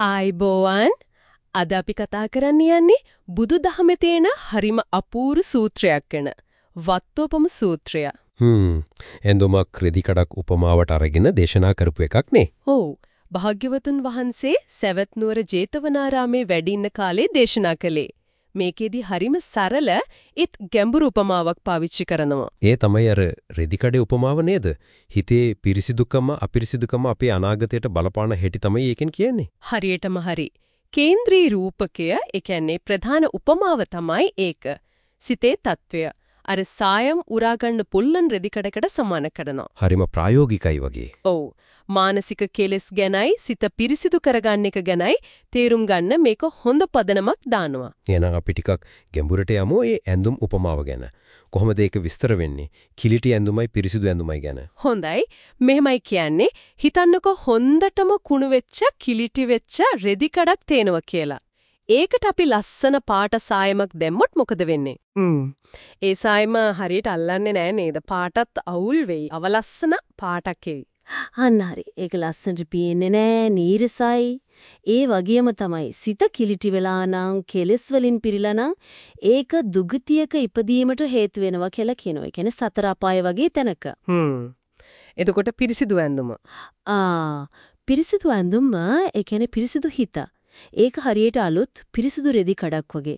ආයිබෝවන් අද අපි කතා කරන්න යන්නේ බුදුදහමේ තියෙන හරිම අපූර්ව සූත්‍රයක් ගැන. වත්තෝපම සූත්‍රය. හ්ම් එඳුමක් රෙදි කඩක් උපමාවට අරගෙන දේශනා කරපු එකක් නේ. ඔව්. භාග්‍යවතුන් වහන්සේ සවැත් නුවර ජේතවනාරාමේ වැඩ ඉන්න කාලේ දේශනා කළේ. මේකෙදි හරිම සරල ඒත් ගැඹුරු උපමාවක් පාවිච්චි කරනවා. ඒ තමයි අර රෙදිකඩේ උපමාව නේද? හිතේ පිරිසිදුකම අපිරිසිදුකම අපේ අනාගතයට බලපාන හැටි තමයි ඒකෙන් කියන්නේ. හරියටම හරි. කේන්ද්‍රී රූපකය, ඒ කියන්නේ ප්‍රධාන උපමාව තමයි ඒක. සිතේ తত্ত্বය. අර සායම් උරා ගන්න පුල්ලන් රෙදි කඩකට සමාන කරනවා. හරිම ප්‍රායෝගිකයි වගේ. ඔව්. මානසික කෙලෙස් ගැනයි සිත පිරිසිදු කරගන්න එක ගැනයි තේරුම් ගන්න මේක හොඳ පදනමක් දානවා. එහෙනම් අපි ටිකක් ගැඹුරට යමු ඒ ඇඳුම් උපමාව ගැන. කොහොමද ඒක විස්තර වෙන්නේ? කිලිටි ඇඳුමයි පිරිසිදු ඇඳුමයි ගැන. හොඳයි. මෙහෙමයි කියන්නේ හිතන්නකො හොඳටම කුණු වෙච්ච කිලිටි වෙච්ච රෙදි කඩක් තේනවා කියලා. ඒකට අපි ලස්සන පාට සායමක් දැම්මොත් මොකද වෙන්නේ? ඒ සායම හරියට අල්ලන්නේ නැහැ නේද? පාටත් අවුල් වෙයි. අවලස්සන පාටක් එයි. අන්න හරි. ඒක ලස්සනට පේන්නේ නෑ නීරසයි. ඒ වගේම තමයි සිත කිලිටි වෙලා නම් කෙලස් වලින් පිරීලා නම් ඒක දුගතියක ඉපදීමට හේතු වෙනවා කියලා කියනවා. ඒ කියන්නේ සතර අපාය වගේ තැනක. හ්ම්. එතකොට පිරිසිදු ඇඳුම. ආ පිරිසිදු ඇඳුම ඒ කියන්නේ පිරිසිදු හිත. ඒක හරියට අලුත් පිරිසුදු රෙදි කඩක් වගේ.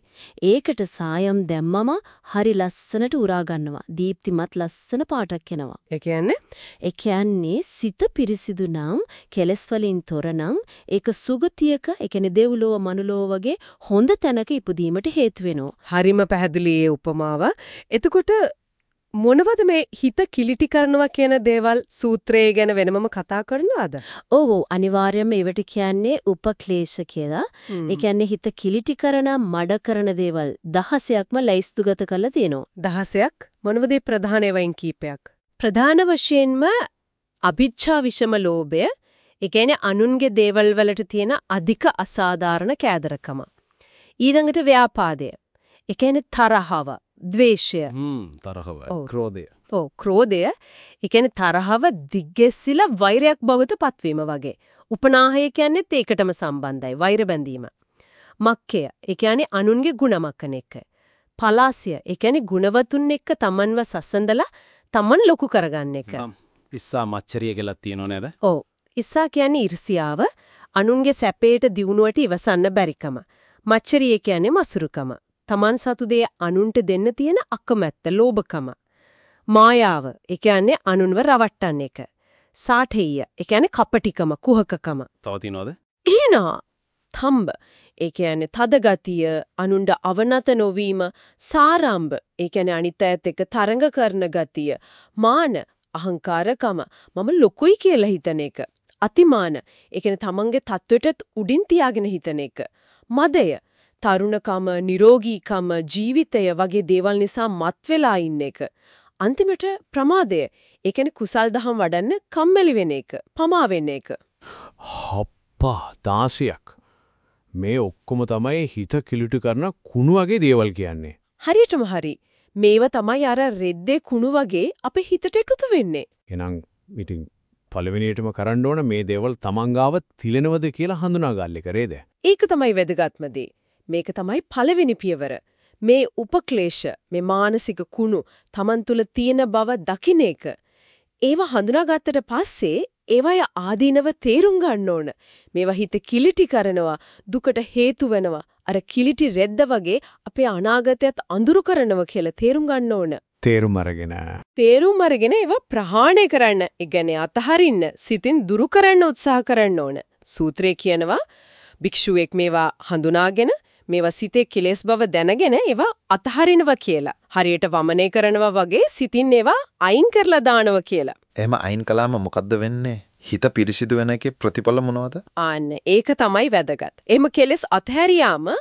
ඒකට සායම් දැම්මම හරි ලස්සනට උරා ගන්නවා. දීප්තිමත් ලස්සන පාටක් එනවා. ඒ කියන්නේ ඒ කියන්නේ සිත පිරිසිදු නම් කෙලස් වලින් තොර නම් ඒක සුගතියක ඒ කියන්නේ දෙව්ලොව මනුලොව වගේ හොඳ තැනක ඉපදීමට හේතු වෙනවා. හරිම පැහැදිලි ඒ උපමාව. එතකොට මොනවද මේ හිත කිලිටි කරනවා කියන දේවල් සූත්‍රයේ ගැන වෙනමම කතා කරනවද? ඔව් අනිවාර්යයෙන්ම ඒවට කියන්නේ උපක්ලේශ කියලා. ඒ කියන්නේ හිත කිලිටි කරන මඩ කරන දේවල් දහසයක්ම ලයිස්තුගත කරලා තියෙනවා. දහසයක් මොනවද ප්‍රධාන ඒවායින් කීපයක්? ප්‍රධාන වශයෙන්ම අභිච්ඡා විෂම ලෝභය, ඒ කියන්නේ අනුන්ගේ දේවල් වලට තියෙන අධික අසාධාරණ කෑදරකම. ඊළඟට ව්‍යාපාදය. ඒ කියන්නේ තරහව, ද්වේෂය. තරහව, ක්‍රෝධය. ඔව් ක්‍රෝධය. ඒ කියන්නේ තරහව දිග්ගැසිලා වෛරයක් බවට පත්වීම වගේ. උපනාහය කියන්නේත් ඒකටම සම්බන්ධයි. වෛර බැඳීම. මක්කය. ඒ කියන්නේ අනුන්ගේ ಗುಣ මකන එක. පලාසිය. ඒ කියන්නේ ගුණවතුන් එක්ක තමන්ව සසඳලා තමන් ලොකු කරගන්න එක. ඉස්සා මච්චරිය කියලා තියෙනව නේද? ඔව්. ඉස්සා කියන්නේ ඉර්සියාව, අනුන්ගේ සැපේට දියුණුවට ඉවසන්න බැරිකම. මච්චරිය කියන්නේ මසුරුකම. තමන් සතු දේ අනුන්ට දෙන්න තියෙන අකමැත්ත, ලෝභකම. මායාව, ඒ කියන්නේ අනුන්ව රවට්ටන්න එක. සාඨෙය, ඒ කියන්නේ කපටිකම, කුහකකම. තව තියනවද? ඊනා තම්බ ඒ කියන්නේ තද ගතිය අනුන්ට අවනත නොවීම සාරම්භ ඒ කියන්නේ අනිත් අයත් එක්ක තරඟ කරන ගතිය මාන අහංකාරකම මම ලොකුයි කියලා හිතන එක අතිමාන ඒ කියන්නේ තමන්ගේ තත්වෙටත් උඩින් තියාගෙන හිතන එක මදය තරුණකම නිරෝගීකම ජීවිතය වගේ දේවල් නිසා මත් වෙලා ඉන්න එක අන්තිමට ප්‍රමාදය ඒ කියන්නේ කුසල් දහම් වඩන්න කම්මැලි වෙන එක පමා වෙන එක හප්පා 16ක් මේ ඔක්කොම තමයි හිත කිලුටු කරන කුණු වගේ දේවල් කියන්නේ. හරියටම හරි. මේව තමයි අර රෙද්දේ කුණු වගේ අපේ හිතට එකතු වෙන්නේ. එහෙනම් ඉතින් පළවෙනියටම කරන්න ඕන මේ දේවල් තමන්ගාව තිලෙනවද කියලා හඳුනා ගන්න එක? ඒක තමයි වැදගත්ම දේ. මේක තමයි පළවෙනි පියවර. මේ උපක්ලේශ මේ මානසික කුණු තමන් තුල තියෙන බව දකින්න එක. ඒව හඳුනාගත්තට පස්සේ ඒවය ආදීනව තේරුම් ගන්න ඕන. මේවා හිත කිලිටි කරනවා, දුකට හේතු වෙනවා. අර කිලිටි රෙද්ද වගේ අපේ අනාගතයත් අඳුරු කරනවා කියලා තේරුම් ගන්න ඕන. තේරුම් අරගෙන තේරුම් අරගෙන ඒවා ප්‍රහාණය කරන්න, ඒ කියන්නේ අතහරින්න, සිතින් දුරු කරන්න උත්සාහ කරන්න ඕන. සූත්‍රයේ කියනවා භික්ෂුවෙක් මේවා හඳුනාගෙන මේවා සිතේ කෙලෙස් බව දැනගෙන ඒවා අතහරිනවා කියලා. හරියට වමනේ කරනවා වගේ සිතින් ඒවා අයින් කරලා දානවා කියලා. එහෙම අයින් කළාම මොකද්ද වෙන්නේ? හිත පිරිසිදු වෙන එකේ ප්‍රතිඵල මොනවද? ආන්න ඒක තමයි වැදගත්. එහෙම කෙලෙස් අතහැරියාම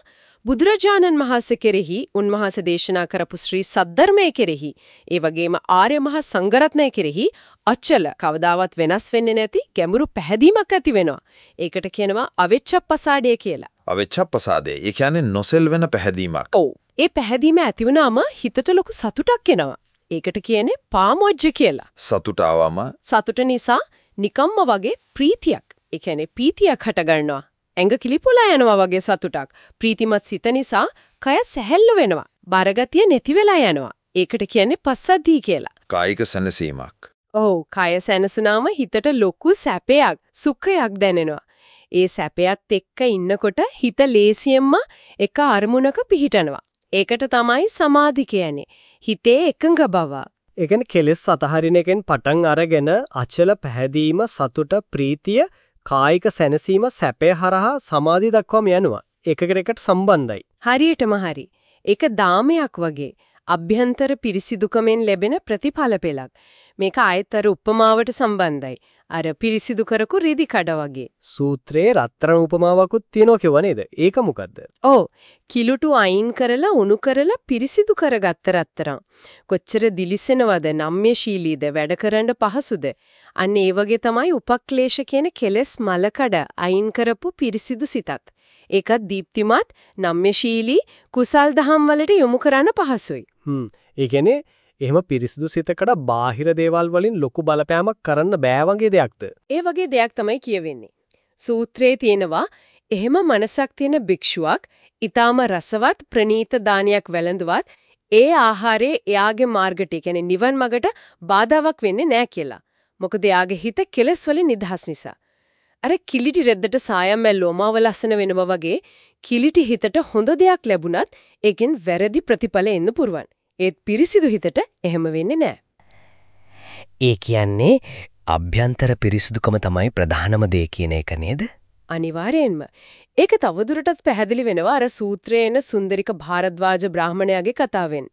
බුදුරජාණන් වහන්සේ කෙරෙහි උන්වහන්සේ දේශනා කරපු ශ්‍රී සද්ධර්මයේ කෙරෙහි ඒ වගේම ආර්ය මහා සංඝරත්නය කෙරෙහි අචල කවදාවත් වෙනස් වෙන්නේ නැති ගැඹුරු පැහැදීමක් ඇති වෙනවා. ඒකට කියනවා අවෙච්ඡප්පසාඩය කියලා. අවෙච්ඡප්පසාදේ. ඒ කියන්නේ නොසෙල් වෙන පැහැදීමක්. ඔව්. ඒ පැහැදීම ඇති වුණාම හිතට ලොකු සතුටක් එනවා. ඒකට කියන්නේ පාමොජ්ජ කියලා. සතුට ආවම සතුට නිසා නිකම්ම වගේ ප්‍රීතියක්, ඒ කියන්නේ පීතියක් හට ගන්නවා. ඇඟ කිලිපොලා යනවා වගේ සතුටක්. ප්‍රීතිමත් සිත නිසා කය සැහැල්ලු වෙනවා. බරගතිය නැති වෙලා යනවා. ඒකට කියන්නේ පස්සද්ධි කියලා. කායික සැනසීමක්. ඔව්, කය සැනසුනාම හිතට ලොකු සැපයක්, සුඛයක් දැනෙනවා. ඒ සැපයත් එක්ක ඉන්නකොට හිත ලේසියෙන්ම එක අරමුණක පිහිටනවා. ඒකට තමයි සමාධි කියන්නේ. හිතේ එකඟ බව. ඒ කියන්නේ කෙලෙස් අතහරින එකෙන් පටන් අරගෙන අචල පැහැදීම සතුට ප්‍රීතිය කායික සැනසීම සැපය හරහා සමාධිය දක්වාම යනවා. එකකට එකට සම්බන්ධයි. හරියටම හරි. ඒක දාමයක් වගේ. අභ්‍යන්තර පිරිසිදුකමෙන් ලැබෙන ප්‍රතිඵල පෙළක්. මේක ආයතර උපමාවට සම්බන්ධයි. අර පිරිසිදු කරපු රිදි කඩ වගේ. සූත්‍රයේ රත්තරන් උපමාවකුත් තියෙනවා කියව නේද? ඒක මොකද්ද? ඔව්. කිලුටු අයින් කරලා උණු කරලා පිරිසිදු කරගත්ත රත්තරන්. කොච්චර දිලිසෙනවද, නම්‍යශීලීද, වැඩ කරන්න පහසුද? අන්න ඒ වගේ තමයි උපක්ලේශ කියන කෙලෙස් මලකඩ අයින් කරපු පිරිසිදු සිතත්. ඒකත් දීප්තිමත්, නම්‍යශීලී, කුසල් දහම් වලට යොමු කරන්න පහසුයි. හ්ම්. ඒ කියන්නේ එහෙම පිරිසිදු සිතකට බාහිර දේවල් වලින් ලොකු බලපෑමක් කරන්න බෑ වගේ දෙයක්ද? ඒ වගේ දෙයක් තමයි කියවෙන්නේ. සූත්‍රයේ තියෙනවා එහෙම මනසක් තියෙන භික්ෂුවක් ඊටාම රසවත් ප්‍රනීත දානයක් වැළඳුවත් ඒ ආහාරයේ එයාගේ මාර්ගට කියන්නේ නිවන් මගට බාධාවක් වෙන්නේ නැහැ කියලා. මොකද එයාගේ හිත කෙලස් වලින් නිදහස් නිසා. අර කිලිටි රෙද්දට සායම් මැල්ලෝමාව ලස්සන වෙනවා වගේ කිලිටි හිතට හොඳ දෙයක් ලැබුණත් ඒකෙන් වැරදි ප්‍රතිඵල එන්න පුරුවන්. ඒත් පිරිසිදු හිතට එහෙම වෙන්නේ නැහැ. ඒ කියන්නේ අභ්‍යන්තර පිරිසුදුකම තමයි ප්‍රධානම දේ කියන එක නේද? අනිවාර්යෙන්ම. ඒක තවදුරටත් පැහැදිලි වෙනවා අර සූත්‍රයේන සුන්දරික භාරද්වාජ බ්‍රාහමණයාගේ කතාවෙන්.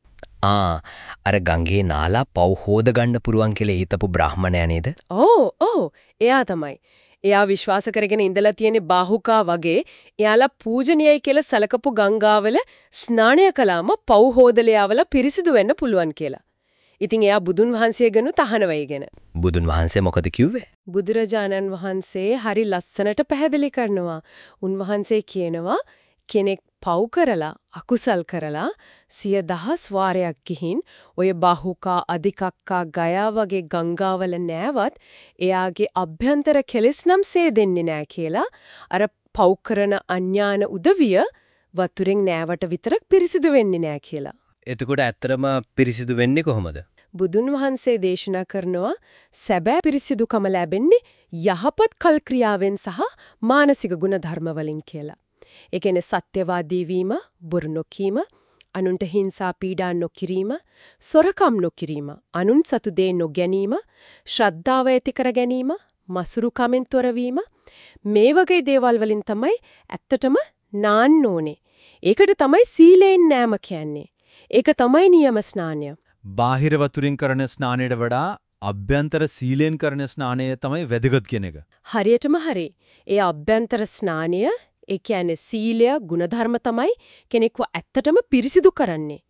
ආ අර ගංගේ නාලා පව් හොද ගන්න පුරුවන් කියලා හිතපු බ්‍රාහමණයා නේද? ඕ ඕ එයා තමයි. එයා විශ්වාස කරගෙන ඉඳලා තියෙන බාහුකා වගේ එයාලා පූජනීයයි කියලා සලකපු ගංගාවල ස්නානය කළාම පව් හොදලයාවල පිරිසිදු වෙන්න පුළුවන් කියලා. ඉතින් එයා බුදුන් වහන්සේ ගනු තහනවයිගෙන. බුදුන් වහන්සේ මොකද කිව්වේ? බුදුරජාණන් වහන්සේ හරි ලස්සනට පැහැදිලි කරනවා. උන්වහන්සේ කියනවා කෙනෙක් පව් කරලා අකුසල් කරලා සිය දහස් වාරයක් ගිහින් ඔය බාහුකා අධිකක්කා ගයා වගේ ගංගාවල නෑවත් එයාගේ අභ්‍යන්තර කෙලෙස් නම් සේදෙන්නේ නෑ කියලා අර පව් කරන අඥාන උදවිය වතුරෙන් නෑවට විතරක් පිරිසිදු වෙන්නේ නෑ කියලා. එතකොට ඇත්තරම පිරිසිදු වෙන්නේ කොහොමද? බුදුන් වහන්සේ දේශනා කරනවා සැබෑ පිරිසිදුකම ලැබෙන්නේ යහපත් කල් ක්‍රියාවෙන් සහ මානසික ගුණ ධර්ම වලින් කියලා. ඒ කියන්නේ සත්‍යවාදී වීම, බොරු නොකීම, අනුන්ට හිංසා පීඩා නොකිරීම, සොරකම් නොකිරීම, අනුන් සතු දේ නොගැනීම, ශ්‍රද්ධාව ඇති කර ගැනීම, මසුරුකමෙන් තොරවීම මේ වගේ දේවල් වලින් තමයි ඇත්තටම නාන්න ඕනේ. ඒකට තමයි සීලෙන් නෑම කියන්නේ. ඒක තමයි නියම ස්නානය. බාහිර වතුරින් කරන ස්නානයට වඩා අභ්‍යන්තර සීලෙන් කරන ස්නානය තමයි වැදගත් කියන එක. හරියටම හරි. ඒ අභ්‍යන්තර ස්නානය ඒ කියන්නේ සීලය ಗುಣධර්ම තමයි කෙනෙක්ව ඇත්තටම පිරිසිදු කරන්නේ.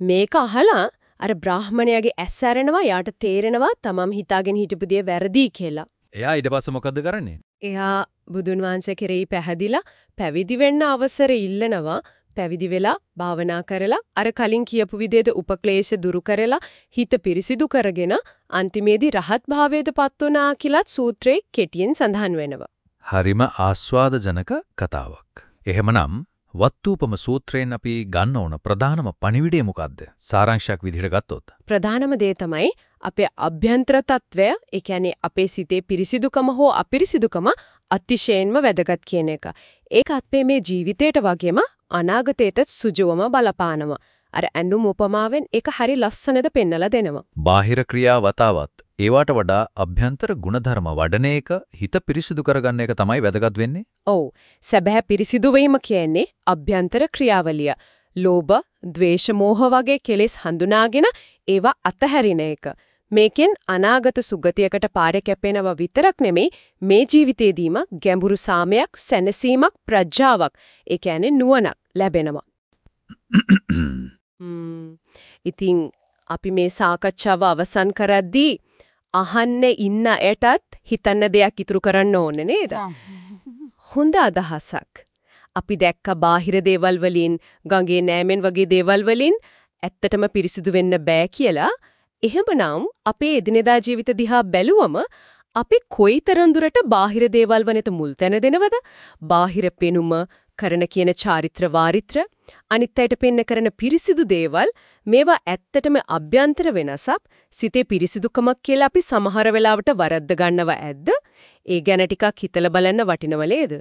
මේක අහලා අර බ්‍රාහමණයාගේ ඇස් ඇරෙනවා යාට තේරෙනවා තමම් හිතාගෙන හිටපු දේ වැරදි කියලා. එයා ඊට පස්සේ මොකද කරන්නේ? එයා බුදුන් වහන්සේ කෙරෙහි පැහැදිලා පැවිදි වෙන්න අවසර ඉල්ලනවා. පැවිදි වෙලා භාවනා කරලා අර කලින් කියපු විදිහට උපක්ලේශ දුරු කරලා හිත පිරිසිදු කරගෙන අන්තිමේදී රහත් භාවයටපත් වුණා කියලාත් සූත්‍රයේ කෙටියෙන් සඳහන් වෙනවා. හරිම ආස්වාදජනක කතාවක්. එහෙමනම් වත්තුපම සූත්‍රයෙන් අපි ගන්න ඕන ප්‍රධානම පණිවිඩය මොකද්ද? සාරාංශයක් විදිහට ගත්තොත්. ප්‍රධානම දේ තමයි අපේ අභ්‍යන්තර తත්වය, ඒ කියන්නේ අපේ සිතේ පිරිසිදුකම හෝ අපිරිසිදුකම අතිශයින්ම වැදගත් කියන එක. ඒක අපේ මේ ජීවිතේට වගේම අනාගතේට සුජවම බලපානවා. අර ඇඳුම් උපමාවෙන් ඒක හරි ලස්සනද පෙන්නලා දෙනවා. බාහිර ක්‍රියා වතාවත් ඒවට වඩා අභ්‍යන්තර ಗುಣධර්ම වඩන එක හිත පිරිසිදු කරගන්න එක තමයි වැදගත් වෙන්නේ. ඔව්. සැබෑ පිරිසිදු වීම කියන්නේ අභ්‍යන්තර ක්‍රියාවලිය. ලෝභ, ද්වේෂ, මෝහ වගේ කෙලෙස් හඳුනාගෙන ඒවා අතහැරින එක. මේකෙන් අනාගත සුගතියකට පාර කැපෙනව විතරක් නෙමෙයි මේ ජීවිතේදීම ගැඹුරු සාමයක්, සැනසීමක්, ප්‍රඥාවක්, ඒ කියන්නේ නුවණක් ලැබෙනවා. ඉතින් අපි මේ සාකච්ඡාව අවසන් කරද්දී අහන්න ඉන්න ඇටත් හිතන්න දෙයක් ඉතුරු කරන්න ඕනේ නේද? හොඳ අදහසක්. අපි දැක්ක බාහිර දේවල් වලින්, ගඟේ නෑමෙන් වගේ දේවල් වලින් ඇත්තටම පිරිසිදු වෙන්න බෑ කියලා. එහෙමනම් අපේ එදිනෙදා ජීවිත දිහා බැලුවම අපි කොයිතරම් දුරට බාහිර දේවල් වනට මුල් තැන දෙනවද? බාහිර පෙනුම, කරන කියන චාරිත්‍ර වාරිත්‍ර, අනිත් අයට පෙන්න කරන පිරිසිදු දේවල් මේවා ඇත්තටම අභ්‍යන්තර වෙනසක්, සිතේ පිරිසිදුකමක් කියලා අපි සමහර වෙලාවට වරද්ද ගන්නව ඇද්ද? ඒ ගැන ටිකක් හිතලා බලන්න වටිනව නේද?